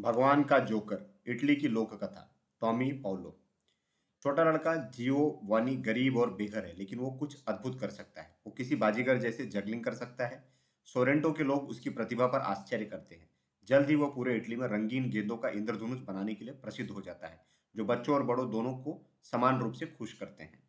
भगवान का joker, Italy की लोक कथा टॉमी पाउलो। छोटा लड़का जियो वानी गरीब और बेघर है, लेकिन वो कुछ अद्भुत कर सकता है। वो किसी बाजीगर जैसे जगलिंग कर सकता है। सोरेंटो के लोग उसकी प्रतिभा पर आश्चर्य करते हैं। जल्द ही वो पूरे इटली में रंगीन गेंदों का इंद्रधनुष बनाने के लिए प्रसिद्ध हो जाता है, जो बच्चों और बड़ों दोनों को समान रूप से खुश करते हैं।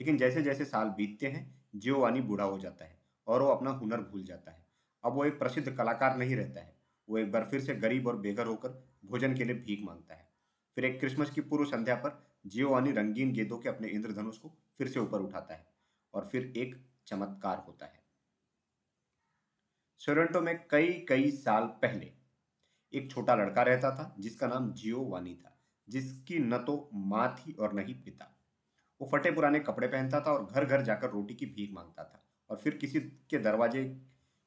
लेकिन जैसे जैसे साल बीतते हैं, जियोवानी बूढ़ा हो जाता है और वो अपना हुनर भूल जाता है। अब वो एक प्रसिद्ध कलाकार नहीं रहता है। वो एक बार फिर से गरीब और बेघर होकर भोजन के लिए भीख माँगता है। फिर एक क्रिसमस की पूर्व संध्या पर जियोवानी रंगीन गेंदों के अपने इंद्रधनुष को फिर से ऊपर उठाता है और फिर एक चमत्कार होता है। सोरेंटो में कई कई साल पहले एक छोटा लड़का रहता था जिसका नाम जियोवानी था, जिसकी न तो माँ थी और न ही पिता। वो फटे पुराने कपड़े पहनता था और घर घर जाकर रोटी की भीख माँगता था और फिर किसी के दरवाजे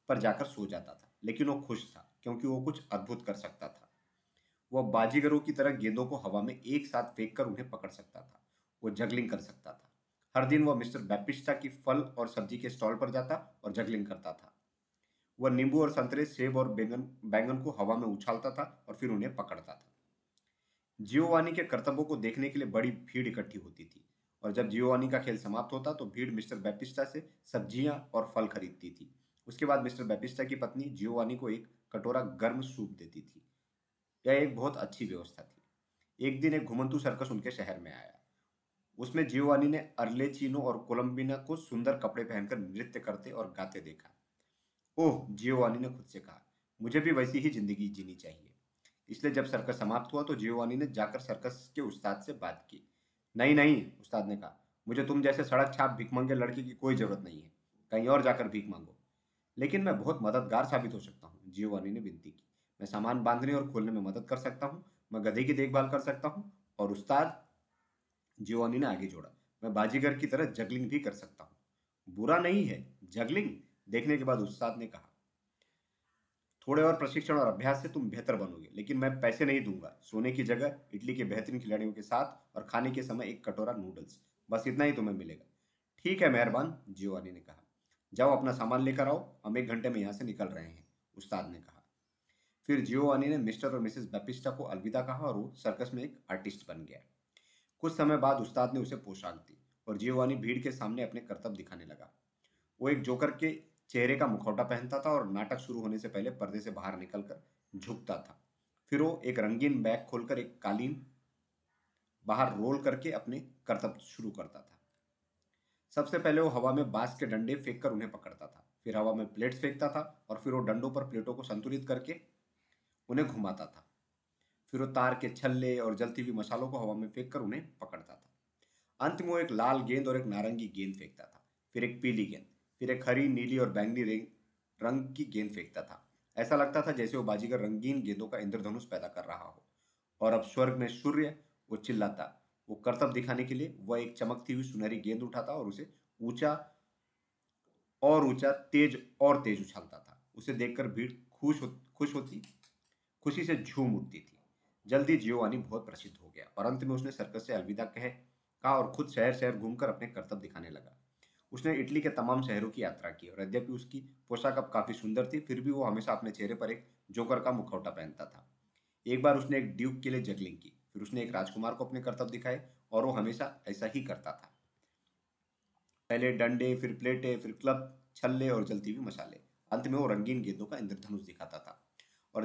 पर जाकर सो जाता था। लेकिन वो खुश था, क्योंकि वो कुछ अद्भुत कर सकता था। वह बाजीगरों की तरह गेंदों को हवा में एक साथ फेंक कर उन्हें पकड़ सकता था, वो जगलिंग कर सकता था। हर दिन वह मिस्टर बैपिस्टा की फल और सब्ज़ी के स्टॉल पर जाता और जगलिंग करता था। वह नींबू और संतरे, सेब और बैंगन बैंगन को हवा में उछालता था और फिर उन्हें पकड़ता था। जियोवानी के कर्तव्यों को देखने के लिए बड़ी भीड़ इकट्ठी होती थी और जब जियोवानी का खेल समाप्त होता तो भीड़ मिस्टर बैपिस्टा से सब्ज़ियाँ और फल खरीदती थी। उसके बाद मिस्टर बैपिस्टा की पत्नी जियोवानी को एक कटोरा गर्म सूप देती थी। यह एक बहुत अच्छी व्यवस्था थी। एक दिन एक घुमंतु सर्कस उनके शहर में आया। उसमें जियोवानी ने अर्लेचिनो और कोलम्बिना को सुंदर कपड़े पहनकर नृत्य करते और गाते देखा। ओह, जियोवानी ने खुद से कहा, मुझे भी वैसी ही ज़िंदगी जीनी चाहिए। इसलिए जब सर्कस समाप्त हुआ तो जियोवानी ने जाकर सर्कस के उस्ताद से बात की। नहीं नहीं, उस्ताद ने कहा, मुझे तुम जैसे सड़क छाप भिकमंगे लड़के की कोई ज़रूरत नहीं है। कहीं और जाकर भीख मांगो। लेकिन मैं बहुत मददगार साबित हो सकता हूँ जियोवानी ने विनती की। मैं सामान बांधने और खोलने में मदद कर सकता हूँ, मैं गधे की देखभाल कर सकता हूँ और उस्ताद जियोवानी ने आगे जोड़ा। मैं बाजीगर की तरह जगलिंग भी कर सकता हूँ। बुरा नहीं है, जगलिंग? देखने के बाद उस्ताद ने कहा, थोड़े और प्रशिक्षण और अभ्यास से तुम बेहतर बनोगे, लेकिन मैं पैसे नहीं दूँगा। सोने की जगह इटली के बेहतरीन खिलाड़ियों के साथ और खाने के समय एक कटोरा नूडल्स। बस इतना ही तुम्हें मिलेगा। ठीक है, मेहरबान, जियोवानी ने कहा। जाओ अपना सामान लेकर आओ, हम एक घंटे में यहाँ से निकल रहे हैं, उस्ताद ने कहा। फिर जियोवानी ने मिस्टर और मिसेस बैपिस्टा को अलविदा कहा और वो सर्कस में एक आर्टिस्ट बन गया। कुछ समय बाद उस्ताद ने उसे पोशाक दी और जियोवानी भीड़ के सामने अपने कर्तव्य दिखाने लगा। वो एक जोकर के चेहरे का मुखौटा पहनता था और नाटक शुरू होने से पहले पर्दे से बाहर निकलकर झुकता था। फिर वो एक रंगीन बैग खोलकर एक कालीन बाहर रोल करके अपने कर्तव्य शुरू करता था। सबसे पहले वो हवा में बाँस के डंडे फेंक कर उन्हें पकड़ता था। फिर हवा में प्लेट्स फेंकता था और फिर वो डंडों पर प्लेटों को संतुलित करके उन्हें घुमाता था। फिर वो तार के छल्ले और जलती हुई मसालों को हवा में फेंक कर उन्हें पकड़ता था। अंत में वो एक लाल गेंद और एक नारंगी गेंद फेंकता था। फिर एक पीली गेंद, फिर एक हरी, नीली और बैंगनी रंग की गेंद फेंकता था। ऐसा लगता था जैसे वो बाजीगर रंगीन गेंदों का इंद्रधनुष पैदा कर रहा हो। और अब स्वर्ग में सूर्य, वो चिल्लाता वो कर्तव्य दिखाने के लिए वह एक चमकती हुई सुनहरी गेंद उठाता और उसे ऊँचा और ऊँचा तेज और तेज उछालता था। उसे देखकर भीड़ खुश हो, खुश होती, खुशी से झूम उठती थी। जल्दी जियोवानी बहुत प्रसिद्ध हो गया। और अंत में उसने सर्कस से अलविदा कहे, कहा और खुद शहर शहर घूमकर अपने कर्तव्य दिखाने लगा। उसने इटली के तमाम शहरों की यात्रा की और यद्यपि उसकी पोशाक अब काफ़ी सुंदर थी, फिर भी वो हमेशा अपने चेहरे पर एक जोकर का मुखौटा पहनता था। एक बार उसने एक ड्यूक के लिए जगलिंग की। फिर उसने एक राजकुमार को अपने कर्तव्य दिखाए और वो हमेशा ऐसा ही करता था। पहले डंडे, फिर प्लेटे, फिर क्लब, छल्ले और जलती हुई मसाले अंत में वो रंगीन गेंदों का इंद्रधनुष दिखाता था। और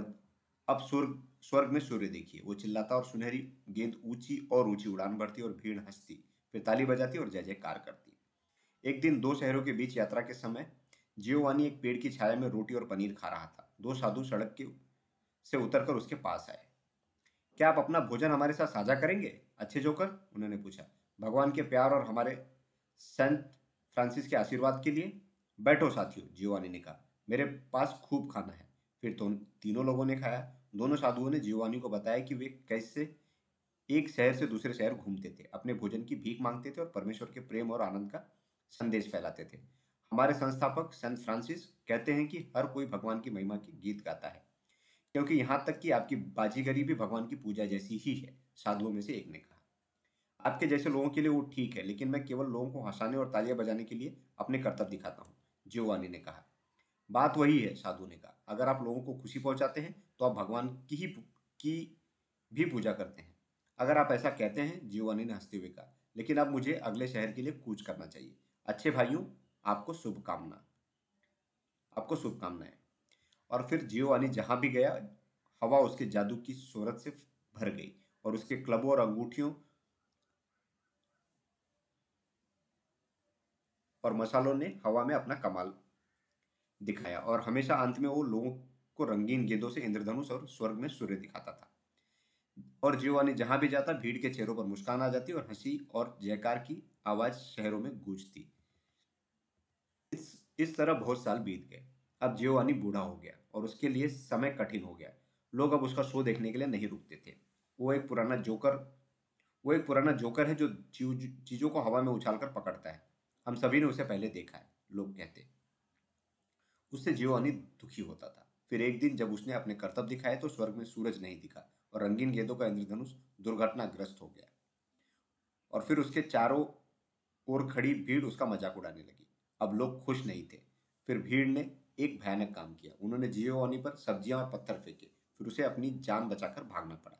अब स्वर्ग स्वर्ग में सूर्य देखिए। वो चिल्लाता और सुनहरी गेंद ऊँची और ऊँची उड़ान भरती और भीड़ हंसती, फिर ताली बजाती और जय जयकार करती। एक दिन दो शहरों के बीच यात्रा के समय जियोवानी एक पेड़ की छाया में रोटी और पनीर खा रहा था। दो साधु सड़क के से उतरकर उसके पास आए। क्या आप अपना भोजन हमारे साथ साझा करेंगे? अच्छे जोकर, उन्होंने पूछा। भगवान के प्यार और हमारे सेंट फ्रांसिस के आशीर्वाद के लिए। बैठो साथियों जियोवानी ने कहा। मेरे पास खूब खाना है। फिर तो तीनों लोगों ने खाया। दोनों साधुओं ने जियोवानी को बताया कि वे कैसे एक शहर से दूसरे शहर घूमते थे। अपने भोजन की भीख मांगते थे और परमेश्वर के प्रेम और आनंद का संदेश फैलाते थे। हमारे संस्थापक संत फ्रांसिस कहते हैं कि हर कोई भगवान की महिमा के गीत गाता है। क्योंकि यहाँ तक कि आपकी बाजीगरी भी भगवान की पूजा जैसी ही है, साधुओं में से एक ने कहा। आपके जैसे लोगों के लिए वो ठीक है, लेकिन मैं केवल लोगों को हंसाने और तालियाँ बजाने के लिए अपने कर्तव्य दिखाता हूँ, जियोवानी ने कहा। बात वही है, साधु ने कहा। अगर आप लोगों को खुशी पहुंचाते हैं तो आप भगवान की ही की भी पूजा करते हैं। अगर आप ऐसा कहते हैं, जियोवानी ने हँसते हुए कहा, लेकिन अब मुझे अगले शहर के लिए कूच करना चाहिए। अच्छे भाइयों, आपको शुभकामना। आपको शुभकामनाएँ। और फिर जियोवानी जहाँ भी गया, हवा उसके जादू की सूरत से भर गई और उसके क्लबों और अंगूठियों और मसालों ने हवा में अपना कमाल दिखाया और हमेशा अंत में वो लोगों को रंगीन गेंदों से इंद्रधनुष और स्वर्ग में सूर्य दिखाता था। और जियोवानी जहाँ भी जाता, भीड़ के चेहरों पर मुस्कान आ जाती और हँसी और जयकार की आवाज़ शहरों में गूंजती। इस इस तरह बहुत साल बीत गए। अब जियोवानी बूढ़ा हो गया। और उसके लिए समय कठिन हो गया। लोग अब उसका शो देखने के लिए नहीं रुकते थे। वो एक पुराना जोकर, वो एक पुराना जोकर है जो चीज़ों को हवा में उछालकर पकड़ता है। हम सभी ने उसे पहले देखा है, लोग कहते। उससे जियोवानी दुखी होता था। फिर एक दिन जब उसने अपने कर्तव्य दिखाए तो स्वर्ग में सूरज नहीं दिखा और रंगीन गेंदों का इंद्रधनुष दुर्घटनाग्रस्त हो गया। और फिर उसके चारों ओर खड़ी भीड़ उसका मज़ाक उड़ाने लगी। अब लोग खुश नहीं थे। फिर भीड़ ने एक भयानक काम किया। उन्होंने जियोवानी पर सब्ज़ियाँ और पत्थर फेंके, फिर उसे अपनी जान बचाकर भागना पड़ा।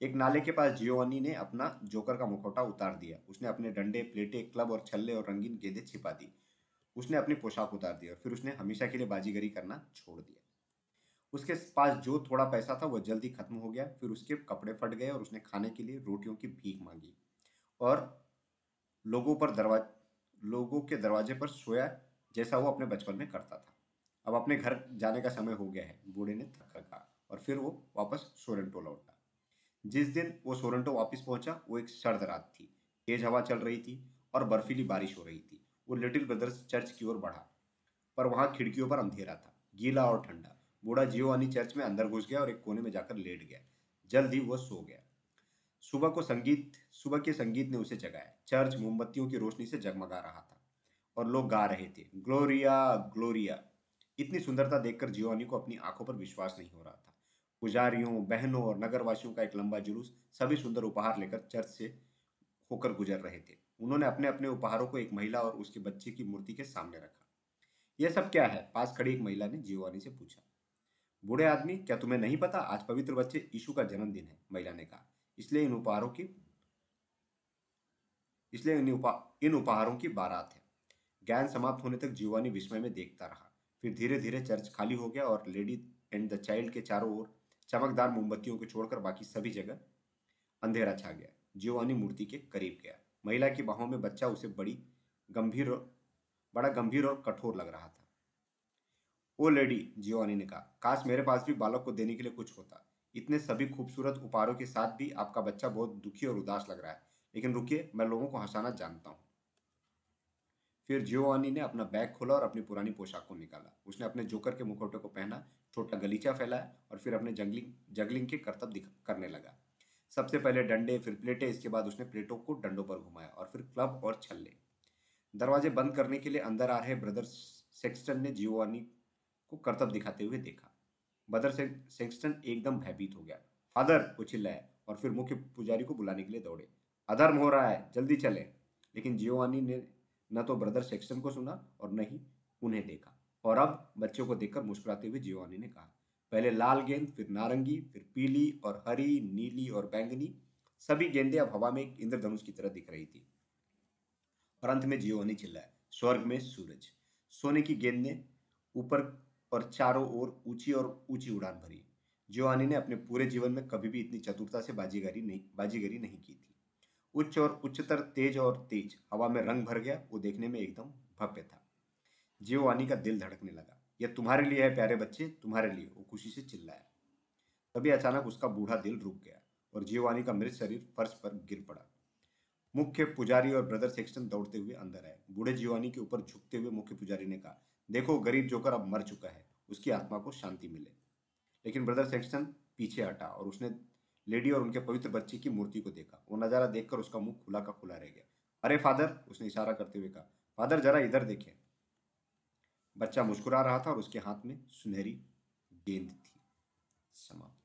एक नाले के पास जियो जियोवानी ने अपना जोकर का मुखौटा उतार दिया। उसने अपने डंडे, प्लेटे, क्लब और छल्ले और रंगीन गेंदे छिपा दी। उसने अपनी पोशाक उतार दी और फिर उसने हमेशा के लिए बाजीगरी करना छोड़ दिया। उसके पास जो थोड़ा पैसा था, वो जल्दी खत्म हो गया। फिर उसके कपड़े फट गए और उसने खाने के लिए रोटियों की भीख मांगी और लोगों पर दरवाज लोगों के दरवाजे पर सोया जैसा वो अपने बचपन में करता था। अब अपने घर जाने का समय हो गया है, बूढ़े ने थक कर कहा और फिर वो वापस सोरेंटो लौटा। जिस दिन वो सोरेंटो वापस पहुँचा, वो एक सर्द रात थी। तेज हवा चल रही थी और बर्फीली बारिश हो रही थी। वो लिटिल ब्रदर्स चर्च की ओर बढ़ा, पर वहाँ खिड़कियों पर अंधेरा था, गीला और ठंडा। बूढ़ा जियोवानी चर्च में अंदर घुस गया और एक कोने में जाकर लेट गया। जल्द ही वह सो गया। सुबह को संगीत, सुबह के संगीत ने उसे जगाया। चर्च मोमबत्तियों की रोशनी से जगमगा रहा था और लोग गा रहे थे, ग्लोरिया ग्लोरिया। इतनी सुंदरता देखकर जियोवानी को अपनी आँखों पर विश्वास नहीं हो रहा था। पुजारियों, बहनों और नगरवासियों का एक लंबा जुलूस सभी सुंदर उपहार लेकर चर्च से होकर गुजर रहे थे। उन्होंने अपने अपने उपहारों को एक महिला और उसके बच्चे की मूर्ति के सामने रखा। यह सब क्या है? पास खड़ी एक महिला ने जियोवानी से पूछा। बूढ़े आदमी, क्या तुम्हें नहीं पता? आज पवित्र बच्चे यीशु का जन्मदिन है, महिला ने कहा। इसलिए इन उपहारों की, इसलिए इन इन उपहारों की बारात है। ज्ञान समाप्त होने तक जीवानी विस्मय में देखता रहा। फिर धीरे धीरे चर्च खाली हो गया और लेडी एंड द चाइल्ड के चारों ओर चमकदार मोमबत्तियों को छोड़कर बाकी सभी जगह अंधेरा छा गया। जियोवानी मूर्ति के करीब गया। महिला की बाहों में बच्चा उसे बड़ी गंभीर बड़ा गंभीर और कठोर लग रहा था। ओ लेडी जियोनी ने कहा, काश मेरे पास भी बालक को देने के लिए कुछ होता। इतने सभी खूबसूरत उपहारों के साथ भी आपका बच्चा बहुत दुखी और उदास लग रहा है। लेकिन रुकिए, मैं लोगों को हंसाना जानता हूँ। फिर जियोवानी ने अपना बैग खोला और अपनी पुरानी पोशाक को निकाला। उसने अपने जोकर के मुखौटे को पहना, छोटा गलीचा फैलाया और फिर अपने जंगलिंग जगलिंग के करतब करने लगा। सबसे पहले डंडे, फिर प्लेटें, इसके बाद उसने प्लेटों को डंडों पर घुमाया और फिर क्लब और छल्ले। दरवाजे बंद करने के लिए अंदर आ रहे ब्रदर सेक्सटन ने जियोवानी को करतब दिखाते हुए देखा। बदर से, सेक्सटन एकदम भयभीत हो गया। फादर, वो चिल्लाया और फिर मुख्य पुजारी को बुलाने के लिए दौड़े। अधर्म हो रहा है, जल्दी चले। लेकिन जियोवानी ने न तो ब्रदर सेक्सटन को सुना और न ही उन्हें देखा। और अब बच्चों को देखकर मुस्कुराते हुए जियोवानी ने कहा, पहले लाल गेंद, फिर नारंगी, फिर पीली और हरी, नीली और बैंगनी, सभी गेंदें अब हवा में एक इंद्रधनुष की तरह दिख रही थी। और अंत में जियोवानी चिल्लाया, स्वर्ग में सूरज। सोने की गेंद ने ऊपर और चारों ओर ऊँची और ऊँची उड़ान भरी। जियोवानी ने अपने पूरे जीवन में कभी भी इतनी चतुरता से बाजीगरी नहीं बाजीगरी नहीं की थी। उच्च और उच्चतर तेज और तेज। हवा में रंग भर गया, वो देखने में एकदम भव्य था। जियोवानी का दिल धड़कने लगा। यह तुम्हारे लिए है, प्यारे बच्चे, तुम्हारे लिए, वो खुशी से चिल्लाया। तभी अचानक उसका बूढ़ा दिल रुक गया और जियोवानी का मृत शरीर फर्श पर गिर पड़ा। मुख्य पुजारी और ब्रदर सेक्शन दौड़ते हुए अंदर आए। बूढ़े जियोवानी के ऊपर झुकते हुए मुख्य पुजारी ने कहा, देखो, गरीब जोकर अब मर चुका है। उसकी आत्मा को शांति मिले। लेकिन ब्रदर सेक्शन पीछे हटा और उसने लेडी और उनके पवित्र बच्चे की मूर्ति को देखा। वो नज़ारा देखकर उसका मुँह खुला का खुला रह गया। अरे फादर, उसने इशारा करते हुए कहा, फादर, जरा इधर देखें। बच्चा मुस्कुरा रहा था और उसके हाथ में सुनहरी गेंद थी। समाप्त।